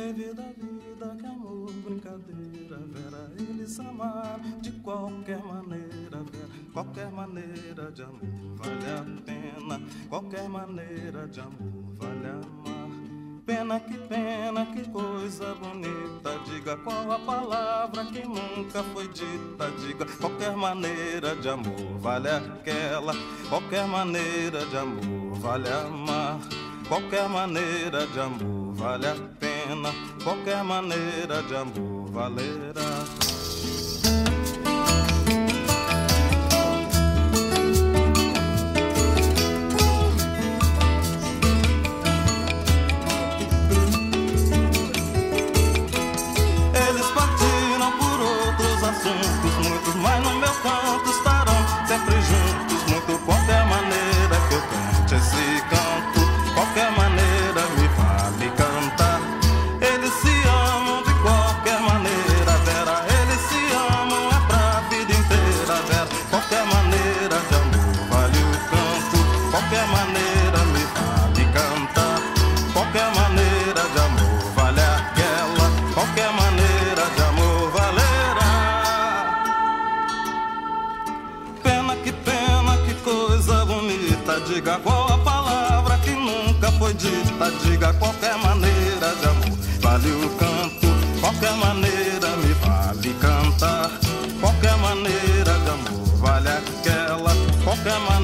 Que vida, vida, que amor, brincadeira, Vera, eles amaram de qualquer maneira, Vera, qualquer maneira de amor vale a pena, qualquer maneira de amor vale amar. Pena que pena, que coisa bonita. Diga qual a palavra que nunca foi dita. Diga qualquer maneira de amor vale aquela. Qualquer maneira de amor vale amar. Qualquer maneira de amor vale pena. Qualquer maneira de amor valerá. Diga qual a palavra que nunca foi dita. Diga qualquer maneira de amor, vale o canto. Qualquer maneira me vale cantar. Qualquer maneira de amor, vale aquela. Qualquer maneira